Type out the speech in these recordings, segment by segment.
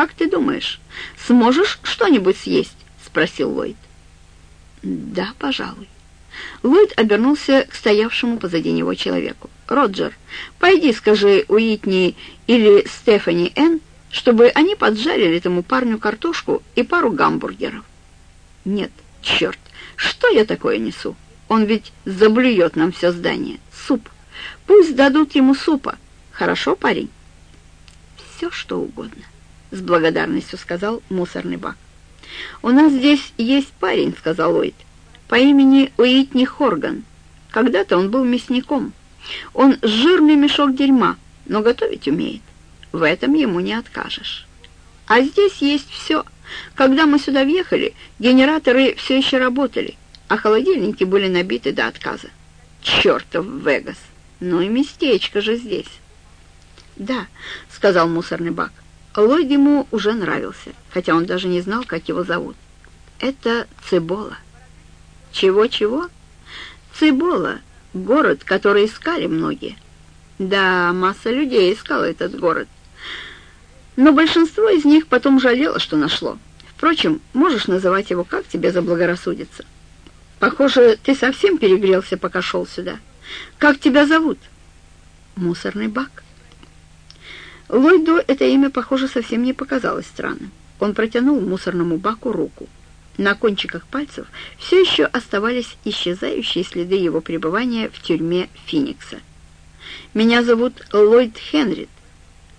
«Как ты думаешь, сможешь что-нибудь съесть?» — спросил Ллойд. «Да, пожалуй». Ллойд обернулся к стоявшему позади него человеку. «Роджер, пойди скажи Уитни или Стефани Энн, чтобы они поджарили этому парню картошку и пару гамбургеров». «Нет, черт, что я такое несу? Он ведь заблюет нам все здание. Суп. Пусть дадут ему супа. Хорошо, парень?» «Все, что угодно», — с благодарностью сказал мусорный бак. «У нас здесь есть парень», — сказал Ллойд, — «по имени Уитни Хорган. Когда-то он был мясником. Он жирный мешок дерьма, но готовить умеет. В этом ему не откажешь. А здесь есть все. Когда мы сюда въехали, генераторы все еще работали, а холодильники были набиты до отказа. Чертов Вегас! Ну и местечко же здесь». «Да», — сказал мусорный бак. Ллойд ему уже нравился, хотя он даже не знал, как его зовут. Это Цибола. Чего-чего? Цибола — город, который искали многие. Да, масса людей искала этот город. Но большинство из них потом жалело, что нашло. Впрочем, можешь называть его как тебе заблагорассудится. Похоже, ты совсем перегрелся, пока шел сюда. Как тебя зовут? Мусорный бак. Ллойду это имя, похоже, совсем не показалось странным. Он протянул мусорному баку руку. На кончиках пальцев все еще оставались исчезающие следы его пребывания в тюрьме Финикса. «Меня зовут Ллойд Хенрид.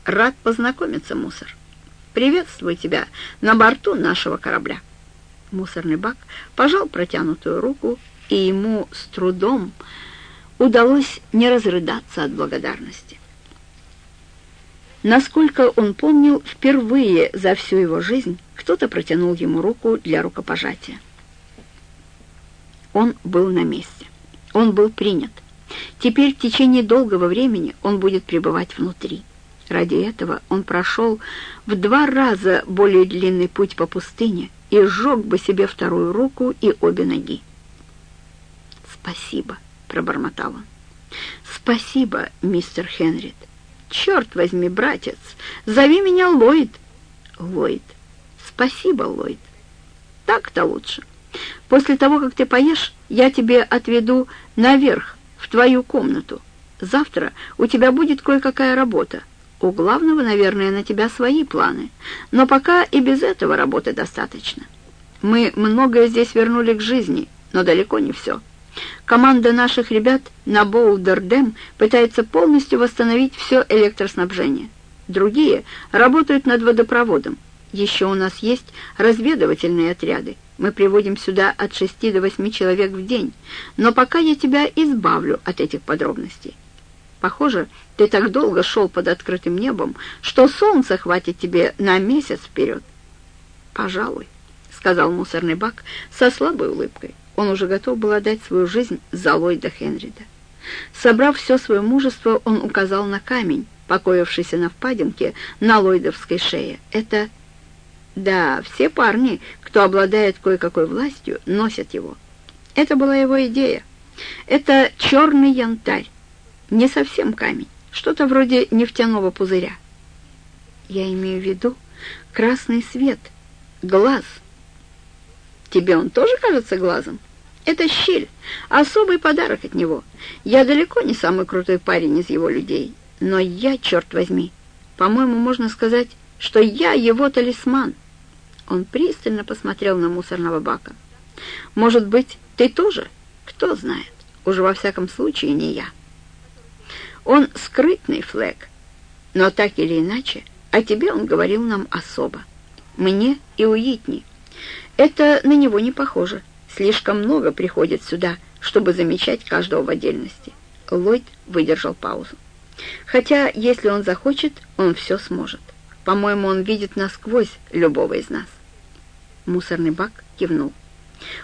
Рад познакомиться, мусор. Приветствую тебя на борту нашего корабля». Мусорный бак пожал протянутую руку, и ему с трудом удалось не разрыдаться от благодарности. Насколько он помнил, впервые за всю его жизнь кто-то протянул ему руку для рукопожатия. Он был на месте. Он был принят. Теперь в течение долгого времени он будет пребывать внутри. Ради этого он прошел в два раза более длинный путь по пустыне и сжег бы себе вторую руку и обе ноги. «Спасибо», — пробормотал он. «Спасибо, мистер Хенрид. «Черт возьми, братец, зови меня Ллойд». «Ллойд. Спасибо, Ллойд. Так-то лучше. После того, как ты поешь, я тебе отведу наверх, в твою комнату. Завтра у тебя будет кое-какая работа. У главного, наверное, на тебя свои планы, но пока и без этого работы достаточно. Мы многое здесь вернули к жизни, но далеко не все». Команда наших ребят на Боулдер-Дэм пытается полностью восстановить все электроснабжение. Другие работают над водопроводом. Еще у нас есть разведывательные отряды. Мы приводим сюда от шести до восьми человек в день. Но пока я тебя избавлю от этих подробностей. Похоже, ты так долго шел под открытым небом, что солнце хватит тебе на месяц вперед. «Пожалуй», — сказал мусорный бак со слабой улыбкой. Он уже готов был отдать свою жизнь за Ллойда Хенрида. Собрав все свое мужество, он указал на камень, покоившийся на впадинке на Ллойдовской шее. Это... Да, все парни, кто обладает кое-какой властью, носят его. Это была его идея. Это черный янтарь. Не совсем камень. Что-то вроде нефтяного пузыря. Я имею в виду красный свет, глаз — Тебе он тоже кажется глазом? Это щель, особый подарок от него. Я далеко не самый крутой парень из его людей, но я, черт возьми, по-моему, можно сказать, что я его талисман. Он пристально посмотрел на мусорного бака. Может быть, ты тоже? Кто знает. Уже во всяком случае не я. Он скрытный, Флэг, но так или иначе, о тебе он говорил нам особо. Мне и Уитни. Это на него не похоже. Слишком много приходит сюда, чтобы замечать каждого в отдельности. Ллойд выдержал паузу. Хотя, если он захочет, он все сможет. По-моему, он видит насквозь любого из нас. Мусорный бак кивнул.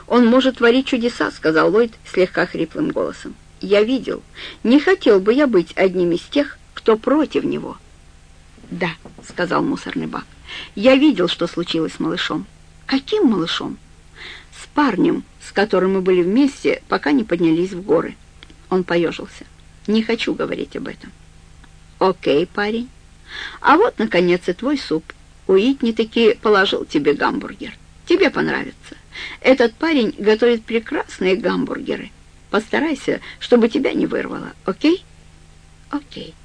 «Он может творить чудеса», — сказал Ллойд слегка хриплым голосом. «Я видел. Не хотел бы я быть одним из тех, кто против него». «Да», — сказал мусорный бак. «Я видел, что случилось с малышом. «Каким малышом?» парнем, с которым мы были вместе, пока не поднялись в горы. Он поежился. Не хочу говорить об этом. Окей, парень. А вот, наконец, и твой суп. Уитни таки положил тебе гамбургер. Тебе понравится. Этот парень готовит прекрасные гамбургеры. Постарайся, чтобы тебя не вырвало, окей? Окей.